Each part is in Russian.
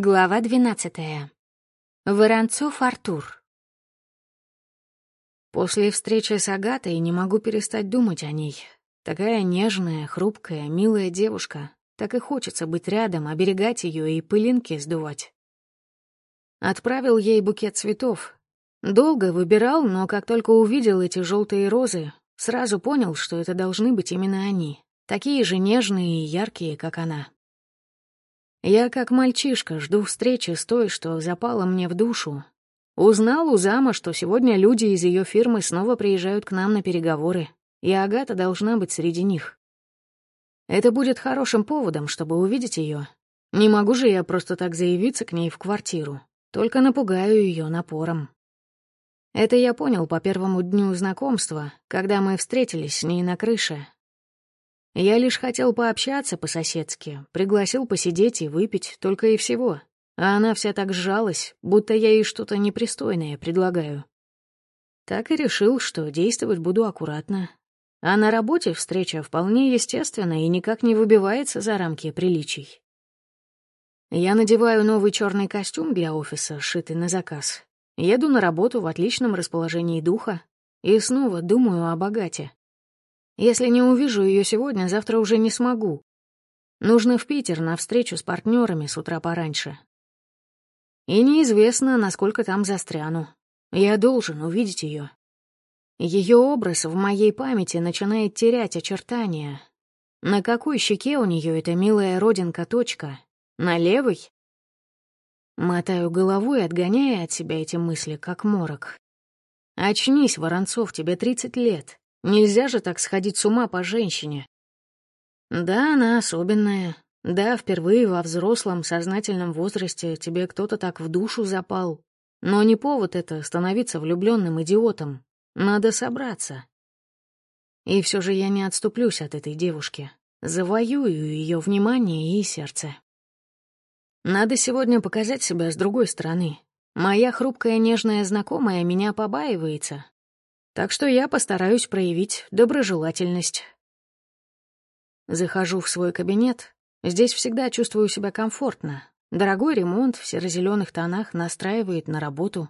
Глава двенадцатая. Воронцов Артур. После встречи с Агатой не могу перестать думать о ней. Такая нежная, хрупкая, милая девушка. Так и хочется быть рядом, оберегать ее и пылинки сдувать. Отправил ей букет цветов. Долго выбирал, но как только увидел эти желтые розы, сразу понял, что это должны быть именно они. Такие же нежные и яркие, как она. Я, как мальчишка, жду встречи с той, что запала мне в душу. Узнал у зама, что сегодня люди из ее фирмы снова приезжают к нам на переговоры, и Агата должна быть среди них. Это будет хорошим поводом, чтобы увидеть ее. Не могу же я просто так заявиться к ней в квартиру, только напугаю ее напором. Это я понял по первому дню знакомства, когда мы встретились с ней на крыше, я лишь хотел пообщаться по-соседски, пригласил посидеть и выпить, только и всего. А она вся так сжалась, будто я ей что-то непристойное предлагаю. Так и решил, что действовать буду аккуратно. А на работе встреча вполне естественна и никак не выбивается за рамки приличий. Я надеваю новый черный костюм для офиса, сшитый на заказ. Еду на работу в отличном расположении духа и снова думаю о богате. Если не увижу ее сегодня, завтра уже не смогу. Нужно в Питер на встречу с партнерами с утра пораньше. И неизвестно, насколько там застряну. Я должен увидеть ее. Ее образ в моей памяти начинает терять очертания. На какой щеке у нее эта милая родинка-точка? На левой? Мотаю головой, отгоняя от себя эти мысли, как морок. Очнись, Воронцов, тебе тридцать лет. Нельзя же так сходить с ума по женщине. Да, она особенная. Да, впервые во взрослом, сознательном возрасте тебе кто-то так в душу запал. Но не повод это становиться влюбленным идиотом. Надо собраться. И все же я не отступлюсь от этой девушки. Завоюю ее внимание и сердце. Надо сегодня показать себя с другой стороны. Моя хрупкая нежная знакомая меня побаивается, так что я постараюсь проявить доброжелательность. Захожу в свой кабинет. Здесь всегда чувствую себя комфортно. Дорогой ремонт в серо-зеленых тонах настраивает на работу.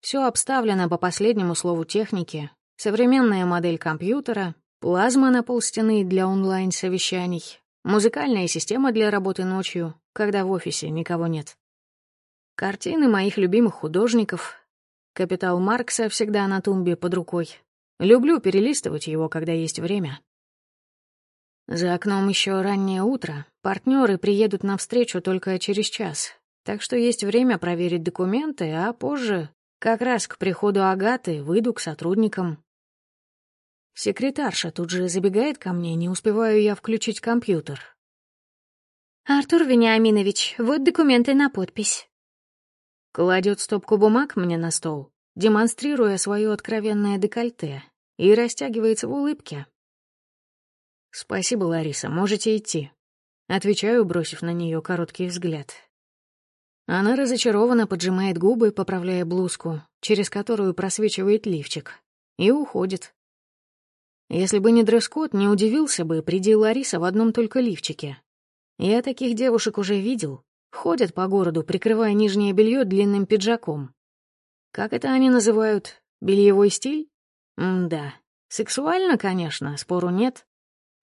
Все обставлено по последнему слову техники. Современная модель компьютера, плазма на полстены для онлайн-совещаний, музыкальная система для работы ночью, когда в офисе никого нет. Картины моих любимых художников, Капитал Маркса всегда на тумбе под рукой. Люблю перелистывать его, когда есть время. За окном еще раннее утро. Партнеры приедут на встречу только через час. Так что есть время проверить документы, а позже, как раз к приходу Агаты, выйду к сотрудникам. Секретарша тут же забегает ко мне, не успеваю я включить компьютер. «Артур Вениаминович, вот документы на подпись». Кладет стопку бумаг мне на стол, демонстрируя свое откровенное декольте, и растягивается в улыбке. «Спасибо, Лариса, можете идти», — отвечаю, бросив на нее короткий взгляд. Она разочарованно поджимает губы, поправляя блузку, через которую просвечивает лифчик, и уходит. Если бы не дресс-код, не удивился бы, приди Лариса в одном только лифчике. Я таких девушек уже видел, Ходят по городу, прикрывая нижнее белье длинным пиджаком. Как это они называют? Бельевой стиль? М-да. Сексуально, конечно, спору нет.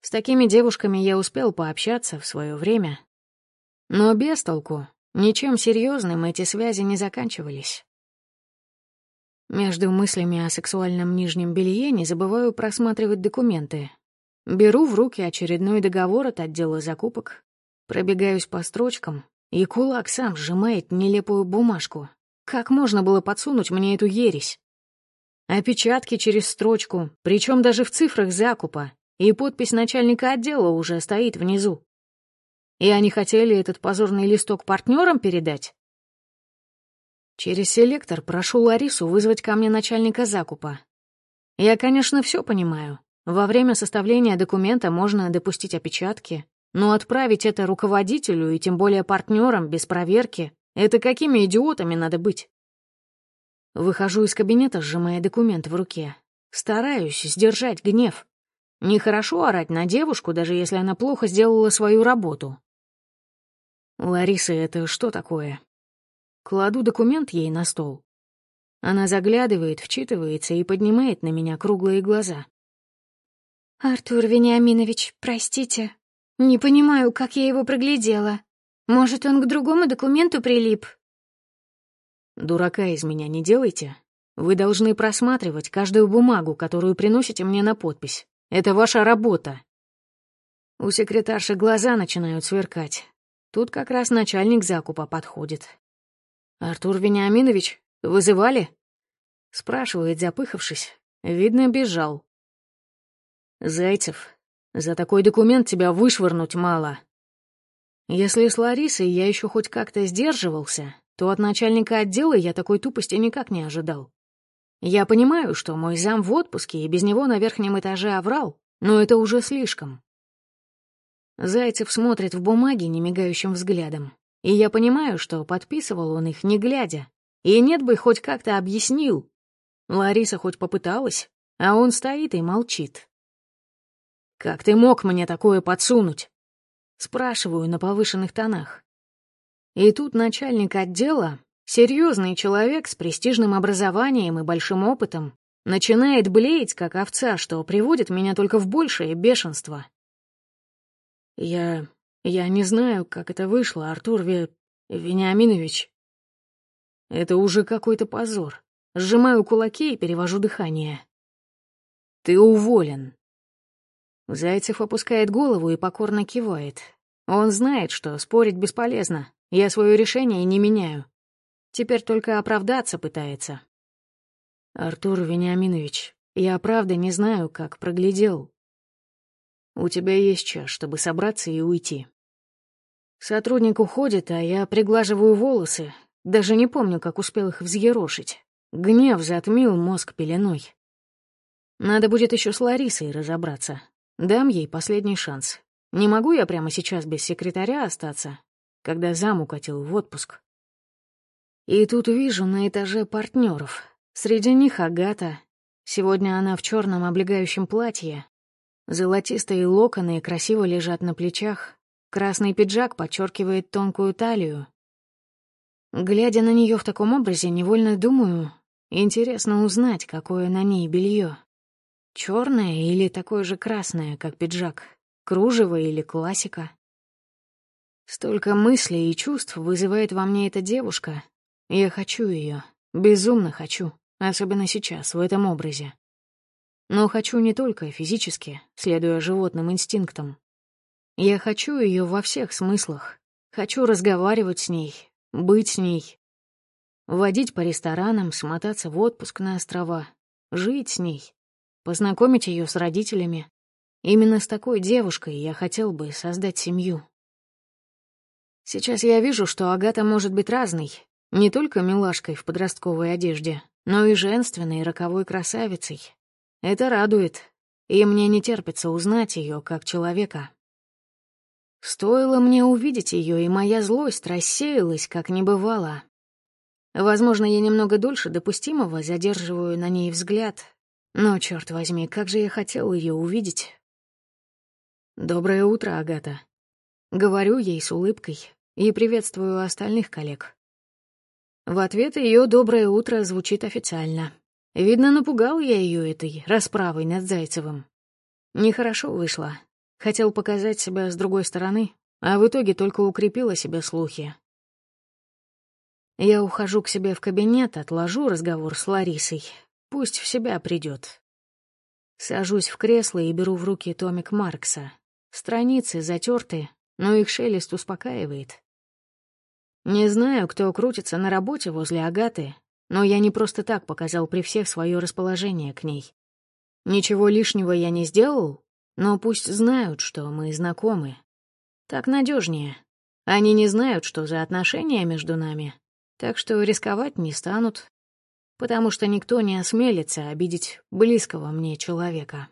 С такими девушками я успел пообщаться в свое время. Но без толку. Ничем серьезным эти связи не заканчивались. Между мыслями о сексуальном нижнем белье не забываю просматривать документы. Беру в руки очередной договор от отдела закупок, пробегаюсь по строчкам, и кулак сам сжимает нелепую бумажку. Как можно было подсунуть мне эту ересь? Опечатки через строчку, причем даже в цифрах закупа, и подпись начальника отдела уже стоит внизу. И они хотели этот позорный листок партнерам передать? Через селектор прошу Ларису вызвать ко мне начальника закупа. Я, конечно, все понимаю. Во время составления документа можно допустить опечатки, но отправить это руководителю и тем более партнерам без проверки — это какими идиотами надо быть? Выхожу из кабинета, сжимая документ в руке. Стараюсь сдержать гнев. Нехорошо орать на девушку, даже если она плохо сделала свою работу. «Лариса, это что такое?» Кладу документ ей на стол. Она заглядывает, вчитывается и поднимает на меня круглые глаза. «Артур Вениаминович, простите. Не понимаю, как я его проглядела. Может, он к другому документу прилип?» «Дурака из меня не делайте. Вы должны просматривать каждую бумагу, которую приносите мне на подпись. Это ваша работа». У секретарши глаза начинают сверкать. Тут как раз начальник закупа подходит. «Артур Вениаминович, вызывали?» Спрашивает, запыхавшись. Видно, бежал. «Зайцев, за такой документ тебя вышвырнуть мало. Если с Ларисой я еще хоть как-то сдерживался, то от начальника отдела я такой тупости никак не ожидал. Я понимаю, что мой зам в отпуске, и без него на верхнем этаже оврал, но это уже слишком. Зайцев смотрит в бумаги немигающим взглядом, и я понимаю, что подписывал он их не глядя, и нет бы хоть как-то объяснил. Лариса хоть попыталась, а он стоит и молчит. «Как ты мог мне такое подсунуть?» Спрашиваю на повышенных тонах. И тут начальник отдела, серьезный человек с престижным образованием и большим опытом, начинает блеять, как овца, что приводит меня только в большее бешенство. Я... я не знаю, как это вышло, Артур Ве... Вениаминович. Это уже какой-то позор. Сжимаю кулаки и перевожу дыхание. Ты уволен. Зайцев опускает голову и покорно кивает. Он знает, что спорить бесполезно. Я свое решение не меняю. Теперь только оправдаться пытается. Артур Вениаминович, я правда не знаю, как проглядел. У тебя есть час, чтобы собраться и уйти. Сотрудник уходит, а я приглаживаю волосы. Даже не помню, как успел их взъерошить. Гнев затмил мозг пеленой. Надо будет еще с Ларисой разобраться. Дам ей последний шанс. Не могу я прямо сейчас без секретаря остаться, когда зам укатил в отпуск. И тут вижу на этаже партнеров. Среди них Агата. Сегодня она в черном облегающем платье. Золотистые локоны красиво лежат на плечах. Красный пиджак подчеркивает тонкую талию. Глядя на нее в таком образе, невольно думаю, интересно узнать, какое на ней белье. Черное или такое же красное, как пиджак? Кружево или классика? Столько мыслей и чувств вызывает во мне эта девушка. Я хочу ее, безумно хочу, особенно сейчас, в этом образе. Но хочу не только физически, следуя животным инстинктам. Я хочу ее во всех смыслах. Хочу разговаривать с ней, быть с ней. Водить по ресторанам, смотаться в отпуск на острова, жить с ней, познакомить ее с родителями. Именно с такой девушкой я хотел бы создать семью. Сейчас я вижу, что Агата может быть разной, не только милашкой в подростковой одежде, но и женственной роковой красавицей. Это радует, и мне не терпится узнать ее как человека. Стоило мне увидеть ее, и моя злость рассеялась, как не бывало. Возможно, я немного дольше допустимого задерживаю на ней взгляд, но, черт возьми, как же я хотел ее увидеть. «Доброе утро, Агата». Говорю ей с улыбкой и приветствую остальных коллег. В ответ ее «доброе утро» звучит официально. Видно, напугал я ее этой расправой над Зайцевым. Нехорошо вышло. Хотел показать себя с другой стороны, а в итоге только укрепила себе слухи. Я ухожу к себе в кабинет, отложу разговор с Ларисой, Пусть в себя придет. Сажусь в кресло и беру в руки томик Маркса. Страницы затерты, но их шелест успокаивает. Не знаю, кто крутится на работе возле Агаты, но я не просто так показал при всех свое расположение к ней. Ничего лишнего я не сделал, но пусть знают, что мы знакомы. Так надежнее. Они не знают, что за отношения между нами, так что рисковать не станут, потому что никто не осмелится обидеть близкого мне человека.